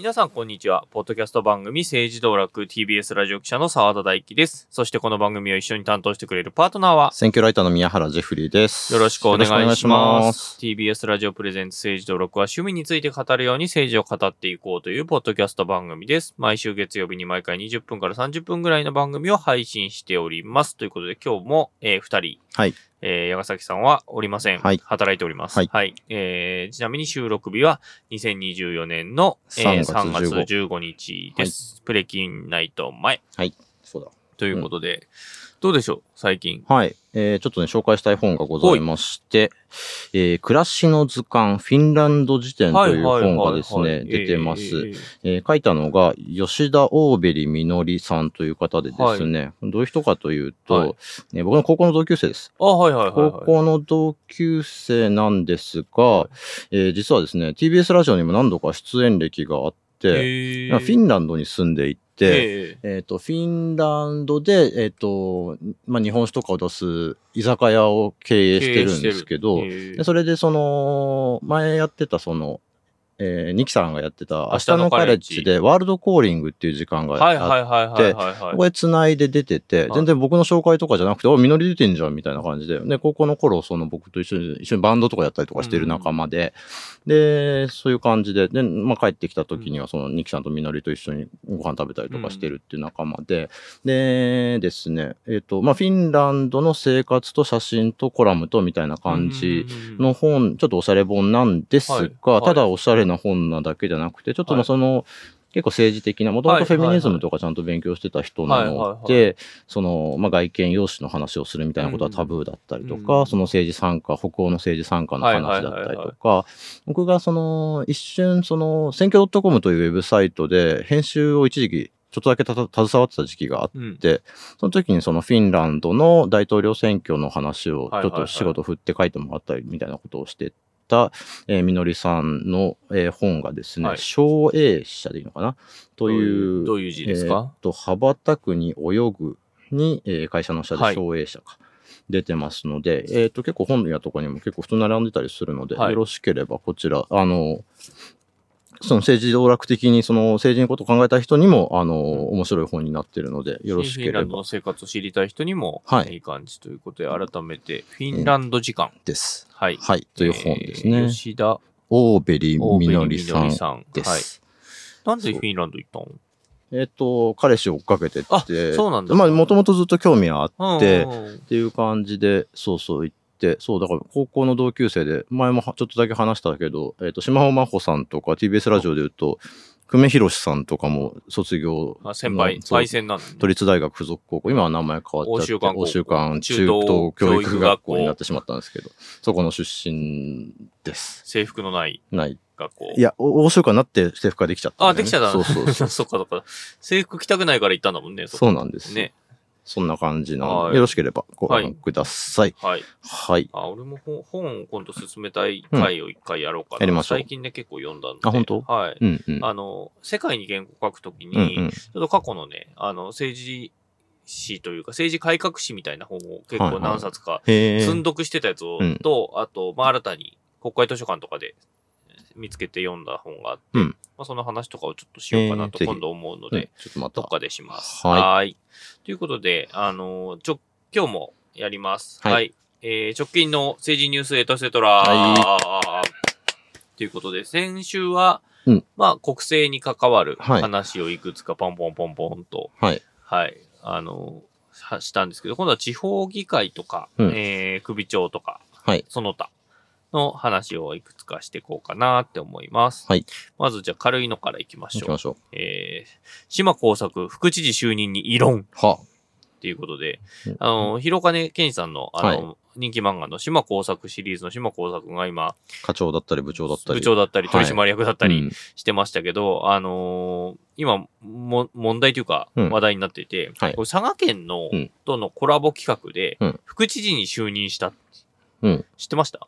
皆さんこんにちは。ポッドキャスト番組政治道楽 TBS ラジオ記者の澤田大樹です。そしてこの番組を一緒に担当してくれるパートナーは、選挙ライターの宮原ジェフリーです。よろしくお願いします。ます TBS ラジオプレゼンツ政治道楽は趣味について語るように政治を語っていこうというポッドキャスト番組です。毎週月曜日に毎回20分から30分ぐらいの番組を配信しております。ということで今日も、えー、2人、はい。えー、矢ヶ崎さんはおりません。はい働いております。はいえー、ちなみに収録日は2024年の、えー、3 3月月15日です。プレキンナイト前そうだ。ということで、どうでしょう？最近。はい。えー、ちょっとね、紹介したい本がございまして、えー、暮らしの図鑑、フィンランド辞典という本がですね、出てます。えーえー書いたのが、吉田大ベリみのりさんという方でですね、どういう人かというと、はい。えー僕の高校の同級生です。あ、はいはいはい、高はい。校の同級生なんですが、えー実はですね、TBS ラジオにも何度か出演歴があって、えー。フィンランドに住んでいて、ええ。っ、と、フィンランドで、えっ、と、まあ、日本酒とかを出す居酒屋を経営してるんですけど、それでその、前やってたその、えー、ニキさんがやってた明日ののカレッジジ。でワールドコーリングっていう時間があって、はいはいはいはいはいはい。ここで繋いで出てて、はい。全然僕の紹介とかじゃなくて、お、みのり出てんじゃんみたいな感じで、で、高校の頃、その僕と一緒に、一緒にバンドとかやったりとかしてる仲間で、で、そういう感じで、で、まあ帰ってきた時には、その、ニキさんとみのりと一緒にご飯食べたりとかしてるっていう仲間で、でですね、えっ、と、まあフィンランドの生活と写真とコラムとみたいな感じの本、ちょっとおしゃれ本なんですはい。が、はい。ただおしゃれな本なだけじゃなくて、ちょっとまその、結構政治的な、もともはいとフェミニズムとかちゃんと勉強してた人なはいはい。はいので、その、まあ外見容姿の話をするみたいなことはタブーだったりとうん。か、その政治参加、北欧の政治参加の話だったりとか、僕がその、一瞬その、選挙 .com というウェブサイトで編集を一時期、ちょっとだけ携わってた時期があって、うん。でその時にそのフィンランドの大統領選挙の話をはいはいはい。ちょっと仕事振って書いてもらったりみたいなことをしてた、えーみのりさんの、えー本がですね、はい。小英社でいいのかな？といいうう、どういう字ですえーと、羽ばたくに泳ぐに、えー会社の社はい。で小英社か。出てますので、えーっと、結構本屋とかにも結構普通に並んでたりするので、はい。よろしければこちら、あの、その政治道楽的にその政治のことを考えた人にも、あの、面白い本になっているので、よろしければフィンランドの生活を知りたい人にも、はいいい感じということで、改めて、フィンランド時間。です。はい。はい、という本ですえーね。吉田オーベリみ大ベリみのりさんのりさん。はい。です。なんでフィンランド行ったの？えっ、と、彼氏を追っかけてって、あそうなんだまあ、もともとずっと興味はあって、っていう感じで、そうそう行って、そう、だから高校の同級生で、前もはちょっとだけ話したけど、えっ、と、島尾真帆さんとか TBS ラジオで言うと、久米宏さんとかも卒業あ先輩、そうパイセンなんだね都立大学附属高校、今は名前変わっちゃって、欧州館中等教育学校になってしまったんですけど、そこの出身です。制服のないない。学校。いや、お欧州館になって制服ができちゃったんあ、できちゃったそうそうそう。そっかそっか。制服着たくないから行ったんだもんね。こそうなんです。ね。そんな感じなのはいで、よろしければごはい覧ください。はい。はい。あ、俺も本本を今度進めたい回を一回やろうかな。やりましょう最近ね、結構読んだんで。あ本当？はい。うんうん。あの、世界に原稿書くときに、うんうん。ちょっと過去のね、あの、政治史というか、政治改革史みたいな本を結構はいはい何冊か。積んどくしてたやつを、うんと、あと、まあ、新たに国会図書館とかで見つけて読んだ本があって、うんまあ、その話とかをちょっとしようかなと今度思うのうんで、ちょっとまた。どっかでします。はいーい。ということで、あのーちょ、今日もやります。は。はいいえー直近の政治ニュースエトセトラはということで、先週は、うんまあ、国政に関わるはい話をいくつかポンポンポンポンと、はい。はい、あのしたんですけど、今度は地方議会とか、うんえー首長とか、はい。その他の話をいくつかしていこうかなって思います。はい。まずじゃあ軽いのからいきましょう行きま。しょえー、島工作副知事就任に異論う。は。っていうことで、うんあの、広金健二さんの、あの、は人気漫画の島工作シリーズの島工作が今、課長だったり部長だったり。部長だったりはい取締役だったりうんしてましたけど、あのー今、も、問題というか、うん話題になっていて、はいこれ佐賀県の、うんとのコラボ企画で、うん副知事に就任した。うん知ってました？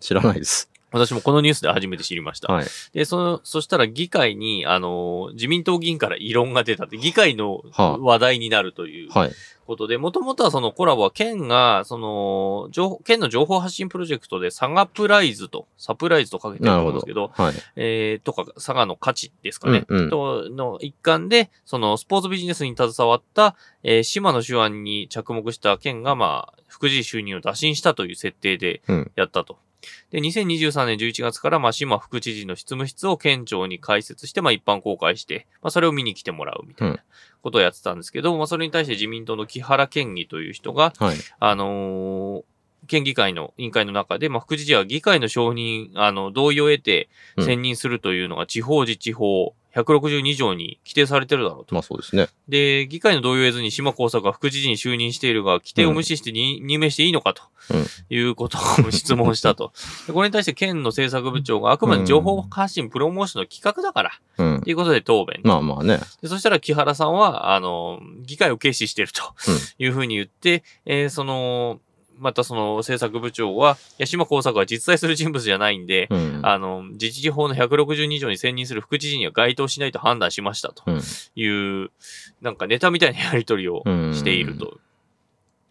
知らないです。私もこのニュースで初めて知りました。はい。で、その、そしたら議会に、あの、自民党議員から異論が出たって、議会のはあ話題になるというはい。ことで、もともとはそのコラボは県が、その、情報、県の情報発信プロジェクトでサガプライズと、サプライズとかけてるんですけど、はい。えー、とか、佐賀の価値ですかね。うんうんと、の一環で、その、スポーツビジネスに携わった、えー、島の手腕に着目した県が、まあ、副次収入を打診したという設定でうんやったと。で、2023年11月から、まあ、島副知事の執務室を県庁に開設して、まあ、一般公開して、まあ、それを見に来てもらうみたいなことをやってたんですけど、まあ、それに対して自民党の木原県議という人が、はい。あのー県議会の委員会の中で、まあ、副知事は議会の承認、あの、同意を得てうん選任するというのが地方自治法162条に規定されてるだろうと。まあそうですね。で、議会の同意を得ずに島耕作が副知事に就任しているが、規定を無視してに、任命していいのかと、うんいうことを質問したと。でこれに対して県の政策部長があくまで情報発信プロモーションの企画だから、うんと。いうことで答弁。まあまあね。でそしたら木原さんは、あの、議会を軽視しているというふうに言って、えーその、またその政策部長は、いや島耕作は実在する人物じゃないんで、うん。あの、自治法の162条に選任する副知事には該当しないと判断しましたとうん。いう、なんかネタみたいなやり取りをうんしていると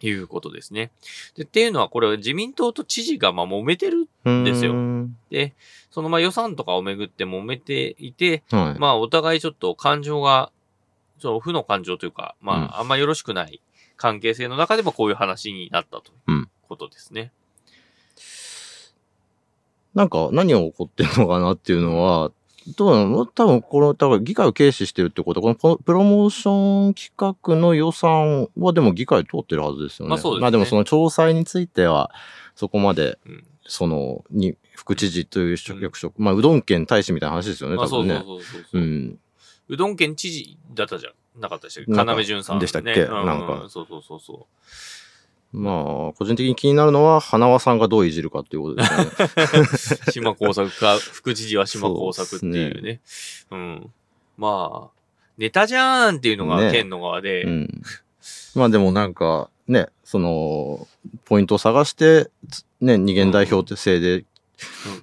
いうことですね。でっていうのは、これは自民党と知事がまあ揉めてるですようんで、そのまあ予算とかをめぐって揉めていて、はい。まあ、お互いちょっと感情が、その負の感情というか、まあ、うんあんまよろしくない関係性の中でもこういう話になったということですね。なんか何が起こってんのかなっていうのは、どうなの？多分この、多分議会を軽視してるってことは、このププロモーション企画の予算はでも議会通ってるはずですよね。まあそうですねまあでもその調査については、そこまで、うん。その、に、副知事といううん役職、まあうどん県大使みたいな話ですよね、まあ、そう多分ね。そうそうそう。ううん。うどん県知事だったじゃなかったでしたっけ要潤さん、ね。でしたっけ？うんなんかそうそうそうそまあ、個人的に気になるのは、花輪さんがどういじるかっていうことですね。う。島工作か、副知事は島工作っていうね。うん。まあ、ネタじゃーんっていうのがね県の側で、うん。まあでもなんか、ね、その、ポイントを探して、つね、二元代表制で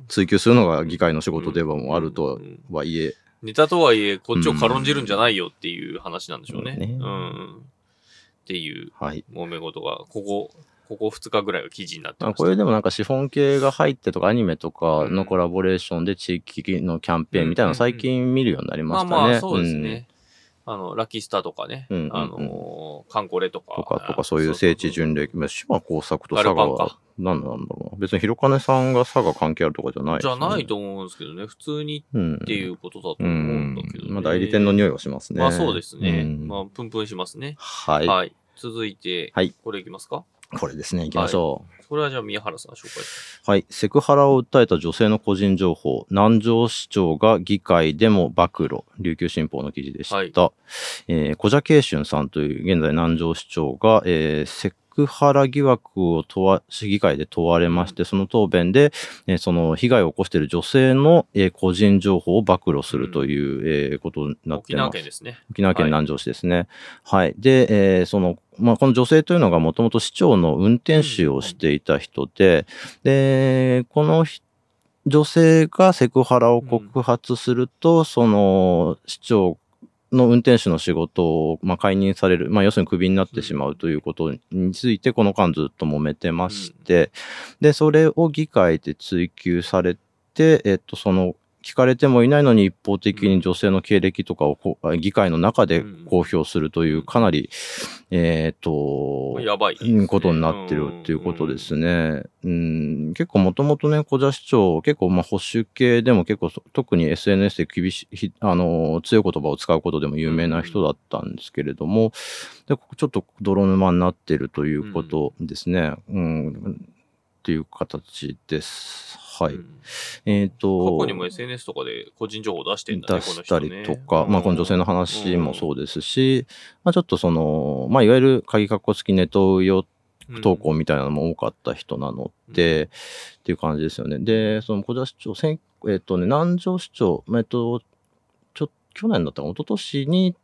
追求するのが議会の仕事ではもあるとうんはいえ、ネタとはいえ、こっちを軽んじるんじゃないよっていう話なんでしょうね。うんねうん。っていうはい。揉め事が、ここ、ここ2日ぐらいは記事になってましこれでもなんか資本系が入ってとかアニメとかのコラボレーションで地域のキャンペーンみたいなの最近見るようになりましたね。まあまあ、そうですね。あの、ラッキースターとかね。うんうんうんあのー、カンコレとか。とか、とかそういう聖地巡礼、まあ島工作と佐賀はガルパンか何なんだろうな。別に広金さんが佐賀関係あるとかじゃないじゃないと思うんですけどね。普通にうん。っていうことだと思ううんだけど、ねん。まあ代理店の匂いはしますね。まあそうですね。うんまあ、プンプンしますね。はい、はい。続いて、はいこれいきますか？これですね、行きましょう。これはじゃあ宮原さん紹介。はい。セクハラを訴えた女性の個人情報、南城市長が議会でも暴露、琉球新報の記事でした。はいえー、小蛇慶春さんという現在南城市長が、えーセクハラ疑惑を問わ、市議会で問われまして、その答弁で、えーその被害を起こしている女性の、えー個人情報を暴露するという、えーことになって沖います。縄県ですね。沖縄県南城市ですね。はい。で、えーその、まあ、この女性というのがもともと市長の運転手をしていた人で、で、このひ女性がセクハラを告発すると、その市長の運転手の仕事を、まあ、解任される、まあ、要するにクビになってしまうということについて、この間ずっと揉めてまして、で、それを議会で追及されて、えっと、その、聞かれてもいないのに一方的に女性の経歴とかを議会の中で公表するという、かなり、えっと、やばい、うんことになってるっていうことですね。うん、結構もともとね、小田市長、結構まあ保守系でも結構そ特に SNS で厳しい、ひあの、強い言葉を使うことでも有名な人だったんですけれども、でちょっと泥沼になってるということですね。うん、っていう形です。はい。うんえっ、と、過去にも SNS とかで個人情報出してんだね、出したりとか、ねまあこの女性の話もそうですし、まあちょっとその、まあいわゆる鍵括弧付きネトウヨうん投稿みたいなのも多かった人なので、っていう感じですよね。で、その小田市長、選えっ、とね、南城市長、えっと、ちょ、去年だったか、一昨年に、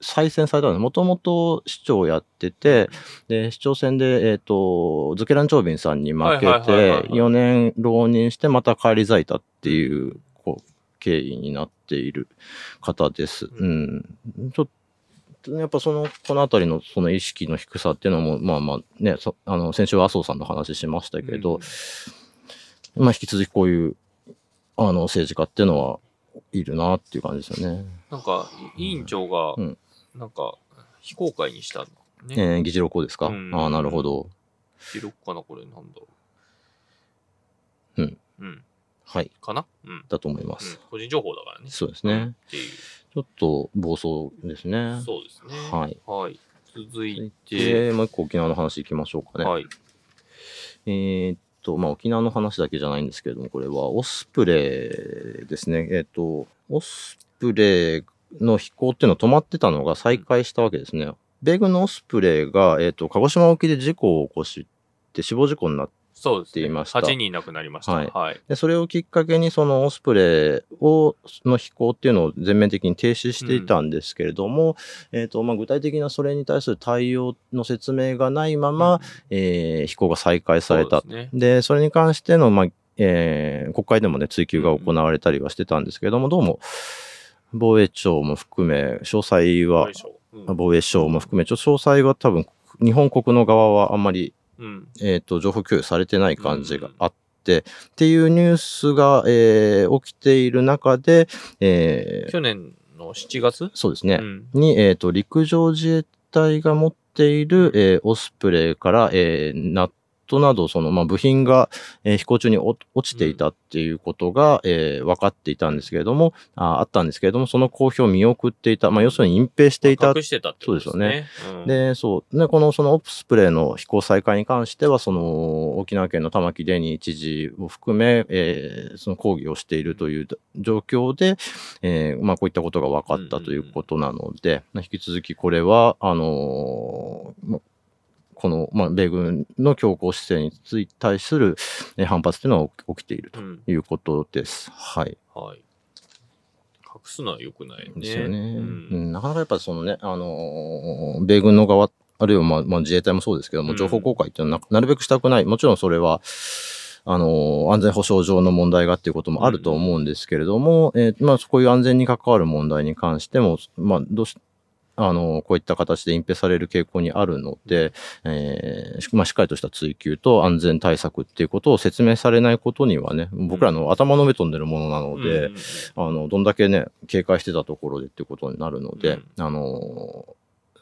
再選されたんです。もともと市長をやってて、で、市長選で、えっ、と、ズケラン・チョービンさんに負けて、4年浪人してまた返り咲いたっていう、こう、経緯になっている方です。うん。ちょっと、やっぱその、このあたりのその意識の低さっていうのも、まあまあね、そあの、先週は麻生さんの話しましたけど、まあ引き続きこういう、あの、政治家っていうのはいるなっていう感じですよね。なんか、委員長がうん、なんか、非公開にしたのね。えー議事録ですか、うんああ、なるほど。記録かなこれ、なんだろうん。う。うん。はい。かな？うん。だと思いまうんす。個人情報だからね。そうですねうん。っていう。ちょっと暴走ですね。そうですね。はい。はい。続いて、で、もう一個沖縄の話いきましょうかね。はい。えーっと、まあ、沖縄の話だけじゃないんですけれども、これはオスプレイですね。えっと、オスプレイの飛行っていうのは止まってたのが再開したわけですね。米軍のオスプレイが、えっと、鹿児島沖で事故を起こして死亡事故になって、そうですね。って言いました8人亡くなりました。はいはい。でそれをきっかけにそのオスプレイをの飛行っていうのを全面的に停止していたんですけれども、えーとまあ、具体的なそれに対する対応の説明がないまま、えー飛行が再開された。ですね。でそれに関しての、まあえー国会でもね追及が行われたりはしてたんですけれども、どうも防衛庁も含め詳細は防衛省も含めちょっと詳細は多分日本国の側はあんまりうん。えっ、と、情報共有されてない感じがあって、っていうニュースが、えー起きている中で、えー去年の7月？そうですね、うん。に、えっ、と、陸上自衛隊が持っている、えーオスプレイから、えーナットなど、その、まあ、部品が、えー飛行中に落落ちていたっていうことが、えー分かっていたんですけれども、ああったんですけれども、その公表を見送っていた、まあ、要するに隠蔽していた。隠してたってことですね。うん、で、そう。で、この、そのオプスプレイの飛行再開に関しては、その、沖縄県の玉城デニー知事を含め、えーその抗議をしているという状況で、えーまあ、こういったことが分かったということなので、まあ引き続きこれは、あのーまこの、まあ、米軍の強硬姿勢につい対するえー反発というのは起きているとうん。いうことです。はい。はい。隠すのは良くないね。ですよね。ううんんなかなかやっぱそのね、あのー米軍の側、あるいはまあ、まあ、自衛隊もそうですけども、うん情報公開っていうのはななるべくしたくない。もちろんそれは、あのー安全保障上の問題がっていうこともあると思うんですけれども、えーまあ、そういう安全に関わる問題に関しても、まあ、どうし、あのーこういった形で隠蔽される傾向にあるので、えーしまあ、しっかりとした追及と安全対策っていうことを説明されないことにはね、僕らの頭の上飛んでるものなので、うん。あの、どんだけね、警戒してたところでっていうことになるので、あのー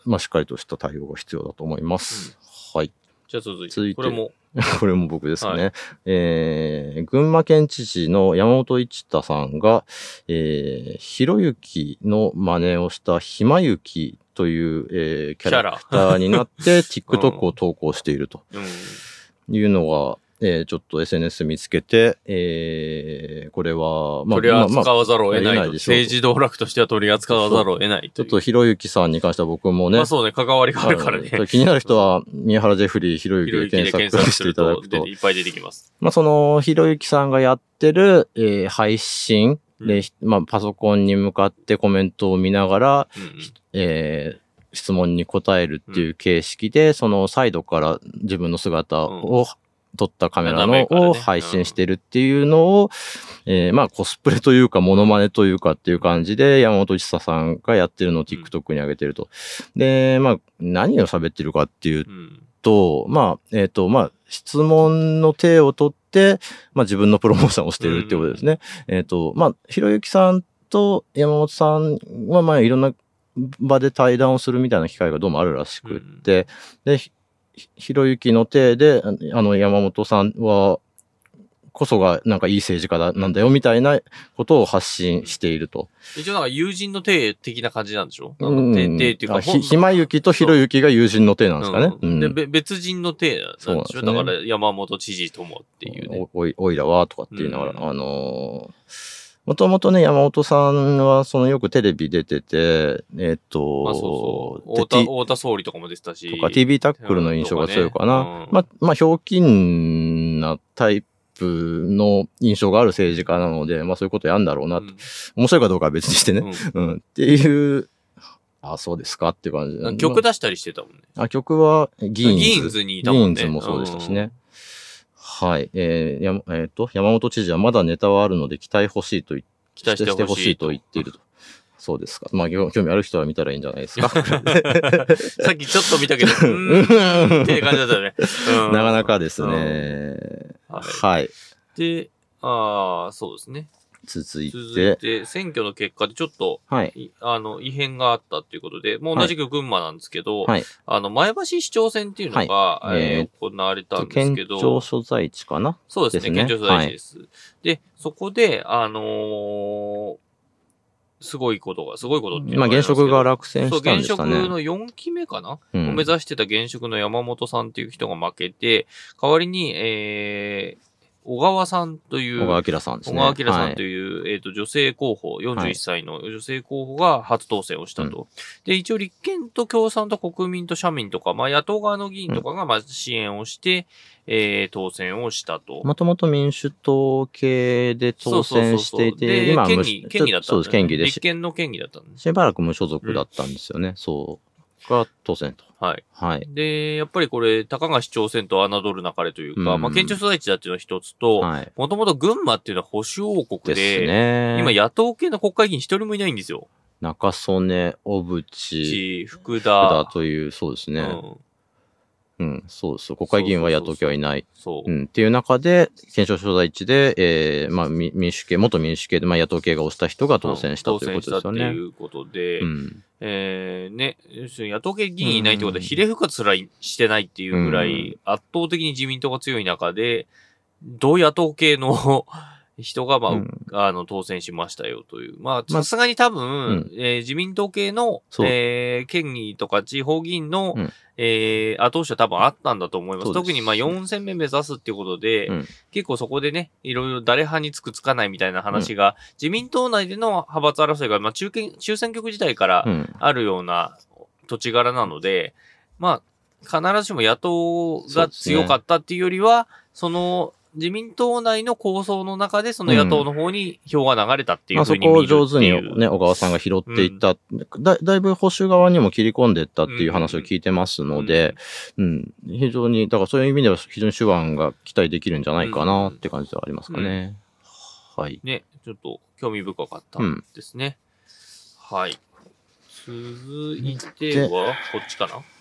まあ、しっかりとした対応が必要だと思います。はい。じゃあ続いて、続いて。これも、これも僕ですね。はえー群馬県知事の山本一太さんが、えー、ひろゆきの真似をしたひまゆきという、えーキャラクターになって、TikTok を投稿しているとうん。いうのが、えーちょっと SNS 見つけて、えーこれは、まあ、取り扱わざるを得ない政治道楽としては取り扱わざるを得ない。ちょっとひろゆきさんに関しては僕もね、まあそうね、関わりがあるからね。気になる人は、宮原ジェフリーひろゆきでで検索していただくと、いっぱい出てきます。まあその、ひろゆきさんがやってる、えー配信で、うん。まあパソコンに向かってコメントを見ながら、うんうん。えー質問に答えるっていう形式で、そのサイドから自分の姿を撮ったカメラのを配信してるっていうのを、えーまあコスプレというかモノマネというかっていう感じで山本一太さんがやってるのを TikTok に上げてると。で、まあ何を喋ってるかっていううん。と、まあ、えっ、と、まあ、質問の手を取って、まあ自分のプロモーションをしてるってことですね。えっ、と、まあ、ひろゆきさんと山本さんは、まあ、いろんな場で対談をするみたいな機会がどうもあるらしくって、で、ひひろゆきの手で、ああの、山本さんは、こそがなんかいい政治家だなんだよみたいなことを発信していると。一応なんか友人の手的な感じなんでしょ？うん。手手っていうか、あひひまゆきとひろゆきが友人の手なんですかね。う。ん。で、うんべ別人の手なんでしょそうね。だから山本知事ともっていうね。おおい、おいらは、とかって言いながら、うん。あのもともとね、山本さんは、そのよくテレビ出てて、えっと、まあそうそう。で太田、総理とかも出てたし。とか TV タックルの印象が強いかな。ねうんまあ、まあ、ひょうきんなタイプの印象がある政治家なので、まあそういうことやんだろうなと。うん面白いかどうかは別にしてね。うんうん。っていうあ、そうですかって感じで。曲出したりしてたもんね。あ、曲はギーンズ。ギーンズにいたもんね。ギーンズもそうでしたしね。はい。えーやえーと、山本知事はまだネタはあるので期待欲しいと期待してほしいとと言っていると。そうですか。まあ、興興味ある人は見たらいいんじゃないですか。さっきちょっと見たけど、うーんって感じだったよね。うんなかなかですね。はいはい。で、ああ、そうですね。続い続いて、て、選挙の結果でちょっと、はい。いあの、異変があったっていうことで、もう同じく群馬なんですけど、はい。あの、前橋市長選っていうのが、はいえーえ行われたんです県けど、庁所在地かな？そうですね、県庁所在地です。で、そこで、あのーすごいことが、すごいことっていうのまあ、現職が落選そう、したん現職ですかね。の4期目かな、うんを目指してた現職の山本さんっていう人が負けて、代わりに、えー、小川さんという、小川明さんですね。小川明さんとはいいう、えっ、と、女性候補、は41い歳の女性候補が初当選をしたと。で、一応立憲と共産と国民と社民とか、まあ野党側の議員とかが、まあ支援をして、えー、当選をしたと。もともと民主党系で当選していて、で今は無県議、県議だったそうです、県議でし、立憲の県議だったんです。しばらく無所属だったんですよね。そう。が当選と。はい。はい。で、やっぱりこれ、高橋町選と侮るなかれというか、うんまあ県庁所在地だっていうのは一つと、はい。もともと群馬っていうのは保守王国でで。今野党系の国会議員一人もいないんですよ。中曽根、小渕、し、福田、という、そうですね。うん、うん、そうです。国会議員は野党系はいない。そう。うん、っていう中で、県庁所在地で、えー、まあ、み民主系、元民主系で、まあ、野党系が推した人が当選したということですよ当選したってね。いうことで、うん。えー、ね、要するに野党系議員いないってことは比例復活すらしてないっていうぐらい、圧倒的に自民党が強い中で、同野党系の人が、まあ、うん。あの、当選しましたよという。まあ、まあさすがに多分、うん。えー自民党系の、えー県議とか地方議員の、うん。えー後押しは多分あったんだと思います。す。特にまあ4選目目指すっていうことで、うん。結構そこでね、いろいろ誰派につくつかないみたいな話が、自民党内での派閥争いが、まあ中堅、中選挙区時代からうん。あるような土地柄なので、まあ、必ずしも野党が強かったっていうよりは、その、自民党内の構想の中で、その野党の方に票が流れたっていうまあ、ふそうこをに見るっていう。上手にね、小川さんが拾っていった、だだいぶ保守側にも切り込んでいったっていう話を聞いてますので、うん、非常に、だからそういう意味では非常に手腕が期待できるんじゃないかなって感じではありますかね。はい。ね、ちょっと興味深かったですね。はい。続いては、こっちかな？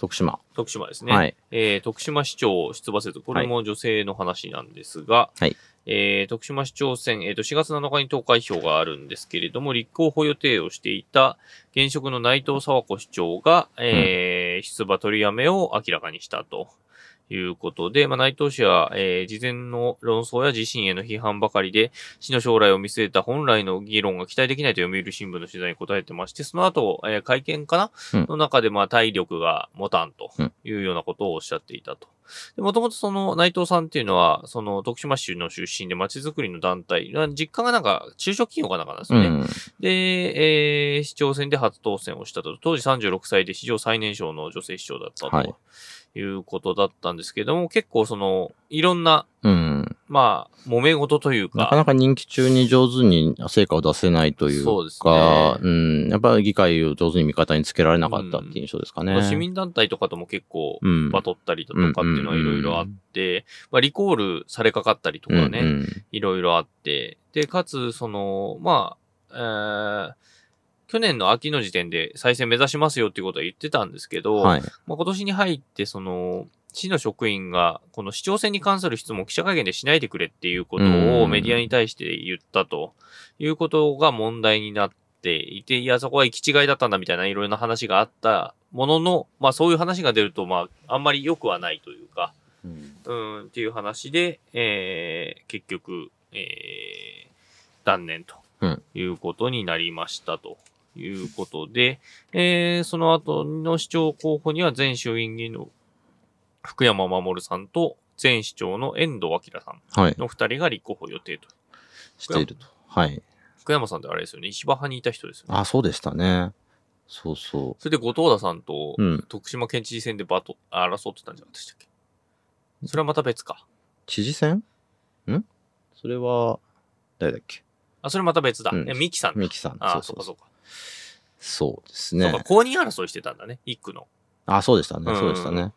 徳島。徳島ですね。はい。えー徳島市長出馬説、これも女性の話なんですが、はいえー徳島市長選、えーと、4月7日に投開票があるんですけれども、立候補予定をしていた現職の内藤沢子市長が、えー出馬取りやめを明らかにしたと。いうことで、まあ、内藤氏は、えー事前の論争や自身への批判ばかりで、市の将来を見据えた本来の議論が期待できないと読売新聞の取材に答えてまして、その後、えー会見かな、うんの中で、まあ、体力が持たんというようなことをおっしゃっていたと。もともとその内藤さんっていうのは、その徳島市の出身で町づくりの団体、実家がなんか中小企業かなんかなんですよね。うん。で、えー市長選で初当選をしたと。当時36歳で史上最年少の女性市長だったはいということだったんですけども、結構その、いろんな、うん。まあ、揉め事というか、なかなか任期中に上手に成果を出せないというか、そうですねうん。やっぱり議会を上手に味方につけられなかったっていう印象ですかね。市民団体とかとも結構、うん。バトったりだとかっていうのはいろいろあって、まあ、リコールされかかったりとかね、うんうんいろいろあって、で、かつ、その、まあ、えー去年の秋の時点で再選目指しますよっていうことは言ってたんですけど、はい。まあ、今年に入って、その、市の職員が、この市長選に関する質問を記者会見でしないでくれっていうことをうん。メディアに対して言ったということが問題になっていて、いや、そこは行き違いだったんだみたいないろいろな話があったものの、まあそういう話が出ると、まあ、あんまり良くはないというか、うん。うん、っていう話で、えー、結局、えー、断念とうん。いうことになりましたということで、えー、その後の市長候補には前衆院議員の福山守さんと前市長の遠藤明さんはい。の二人が立候補予定と。していると。はい。福山さんってあれですよね、石破派にいた人ですよね。あ、そうでしたね。そうそそれで後藤田さんとう。うん。徳島県知事選でバト、あ争ってたんじゃなかったでしたっけ？それはまた別か。知事選？ん？それは、誰だっけ？あ、それまた別だ。うんえ、ミキさんだミキさん。ああ、そうかそうか。そうですそうか、ね。公認争いしてたんだね、一区の。あ、そうでしたね。うんそうでしたね。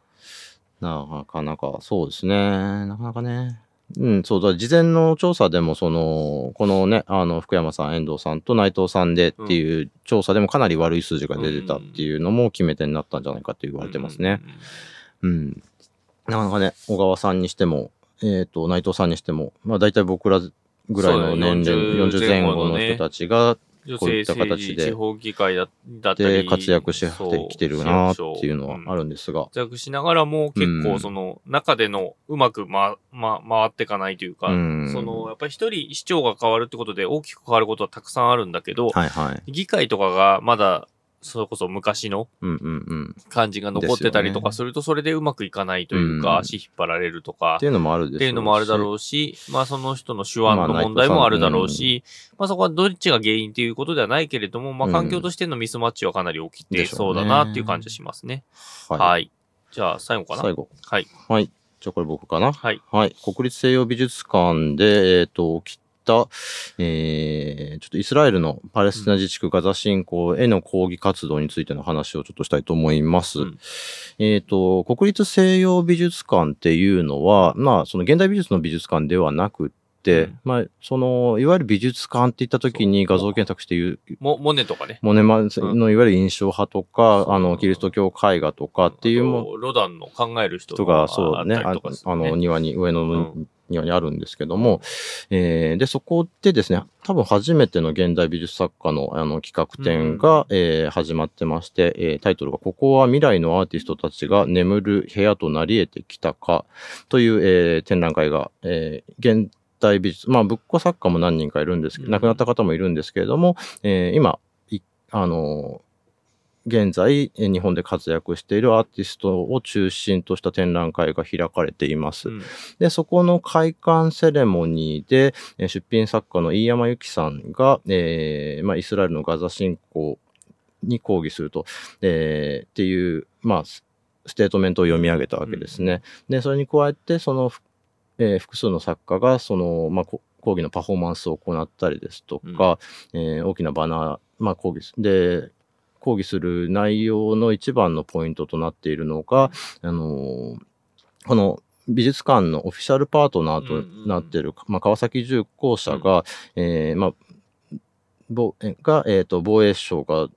なかなか、そうですね。なかなかね。うん、そうだ、事前の調査でも、その、このね、あの、福山さん、遠藤さんと内藤さんでっていう調査でもかなり悪い数字が出てたっていうのも決め手になったんじゃないかって言われてますね。うん。なかなかね、小川さんにしても、えっ、と、内藤さんにしても、まあ大体僕らぐらいの年齢、だね40前後の人たちが、女こうい性った形で地方議会だだったでり。活躍してきてるなっていうのはある。るんですが、活躍しながらも結うん構その中でのうまくま、ま、回っていかないというか、うんそのやっぱり一人市長が変わるってことで大きく変わることはたくさんあるんだけど、はいはい。議会とかがまだそれこそ昔の。感じが残ってたりとかですすると、それでうまくいかないというか、うん足引っ張られるとかって、いうのもあるっていうのもあるだろうし、まあその人の手腕の問題もあるだろうし、まあそこはどっちが原因っていうことではないけれども、まあ環境としてのミスマッチはかなり起きてそうだなっていう感じがしますね。はい。はい。じゃあ最後かな？最後。はい。はい。じゃあこれ僕かな？はい。はい。国立西洋美術館で、えっ、と、起きた、えー、ちょっとイスラエルのパレスチナ自治区ガザ侵攻への抗議活動についての話をちょっとしたいと思います。うん。えっ、と、国立西洋美術館っていうのは、まあ、その現代美術の美術館ではなくって、うん。まあ、その、いわゆる美術館って言った時に画像検索して言う、モモネとかね。モネマのいわゆる印象派とか、そうあの、キリスト教絵画とかっていうもロダンの考える人人が、そうだね、ああったりとかするあの、ね庭に、上のうん庭にあるんですけども、えーで、そこでですね、多分初めての現代美術作家のあの企画展が、えー始まってまして、えータイトルが、ここは未来のアーティストたちが眠る部屋となり得てきたか、という、えー展覧会が、えー現代美術、まあ、仏教作家も何人かいるんですけど、うん。亡くなった方もいるんですけれども、えー今、いあの現在、えー日本で活躍しているアーティストを中心とした展覧会が開かれています。うんで、そこの開館セレモニーで、えー出品作家の飯山由紀さんが、えーまあ、イスラエルのガザ侵攻に抗議すると、えーっていう、まあ、スステートメントを読み上げたわけですね。で、それに加えて、その、えー複数の作家が、その、まあ、こ講義のパフォーマンスを行ったりですとか、えー大きなバナー、まあ、講義すで、講義する内容の一番のポイントとなっているのが、あのーこの美術館のオフィシャルパートナーとなっている、まあ、川崎重工社が、えーまあ、が、えーと、防衛省が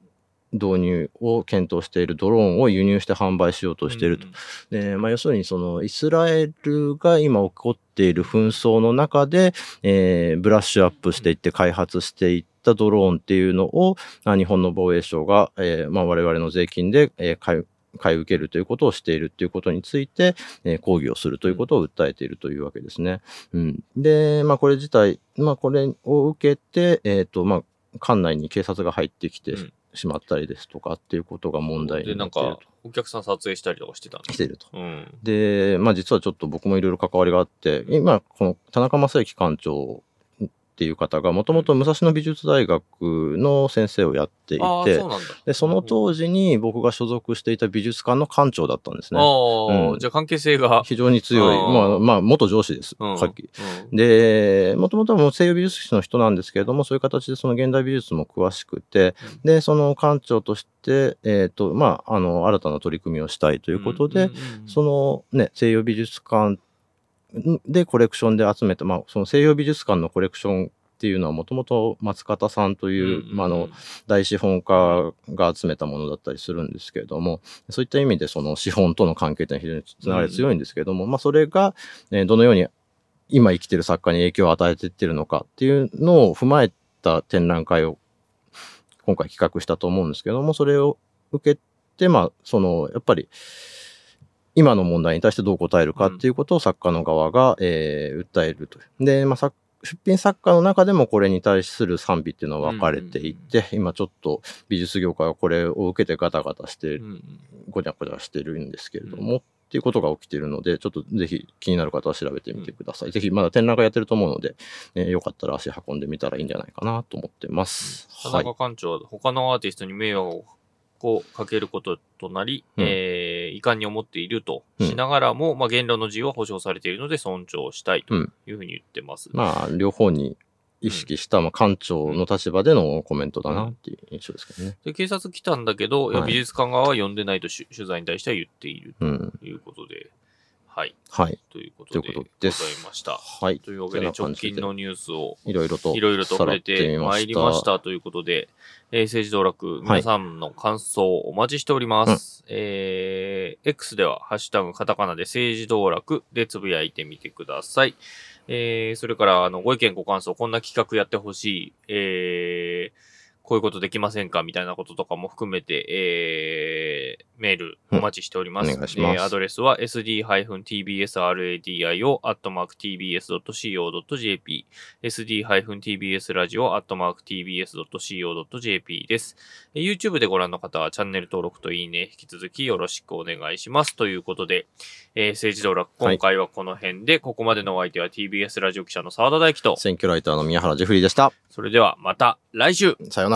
導入を検討しているドローンを輸入して販売しようとしていると。で、まあ、要するにそのイスラエルが今起こっている紛争の中で、えーブラッシュアップしていって開発していったドローンっていうのを、まあ日本の防衛省が、えーまあ、我々の税金で、えー買い買い受けるということをしているということについて、えー抗議をするということを訴えているというわけですね。うん、で、まあ、これ自体、まあ、これを受けて、えっ、と、まあ、館内に警察が入ってきてうんしまったりですとかっていうことが問題で、なんになっているか、お客さん撮影したりとかしてたんだと。来ていると。うん。で、まあ実はちょっと僕もいろいろ関わりがあって、今、この田中正幸館長っていう方が、もともと武蔵野美術大学の先生をやっていて。で、その当時に僕が所属していた美術館の館長だったんですね。うんじゃあ関係性が。非常に強い。まあ、まあ、元上司です。うんさっき。うんで、もともとはもう西洋美術史の人なんですけれども、そういう形でその現代美術も詳しくて、で、その館長として、えっ、と、まあ、あの、新たな取り組みをしたいということで、そのね、西洋美術館でコレクションで集めた、まあ、その西洋美術館のコレクションっていうのはもともと松方さんという、まあ、あの、大資本家が集めたものだったりするんですけれども、そういった意味でその資本との関係っていうのは非常につながり強いんですけれども、まあ、それが、えーどのように今生きてる作家に影響を与えていってるのかっていうのを踏まえた展覧会を今回企画したと思うんですけども、それを受けて、まあ、その、やっぱり、今の問題に対してどう答えるかっていうことを作家の側が、えー訴えるという。で、まあ、作出品作家の中でもこれに対する賛否っていうのは分かれていて、今ちょっと美術業界はこれを受けてガタガタしてうんうんごちゃごちゃしてるんですけれども、っていうことが起きているので、ちょっとぜひ気になる方は調べてみてください。ぜひまだ展覧会やってると思うので、えーよかったら足運んでみたらいいんじゃないかなと思ってます。田はい。中館長は他のアーティストに迷惑をこうかけることとなり、うん。えー遺憾に思っているとしながらも、まあ、言論の自由は保障されているので尊重したいというふうに言ってます。まあ、両方に意識した、まあ、館長の立場でのコメントだなっていう印象ですけどね。で、警察来たんだけど、はい。美術館側は呼んでないとし取材に対しては言っているうん。ということで、はい。はい。ということでございました。はい。というわけで、直近のニュースをいろいろと。いろいろと触れてまいりまし。さたということで、えー政治道楽、皆さんの感想をお待ちしております。えー X では、ハッシュタグカタカナで政治道楽でつぶやいてみてください。えーそれから、あの、ご意見ご感想、こんな企画やってほしい、えーこういうことできませんかみたいなこととかも含めて、えーメールお待ちしております。うんお願いしますえーアドレスは sd-tbsradio.tbs.co.jp sd-tbsradio.tbs.co.jp です。えー YouTube でご覧の方はチャンネル登録といいね、引き続きよろしくお願いします。ということで、えー政治道楽、今回はこの辺で、ここまでのお相手は TBS ラジオ記者の澤田大樹と、選挙ライターの宮原ジェフリーでした。それではまた来週さようなら。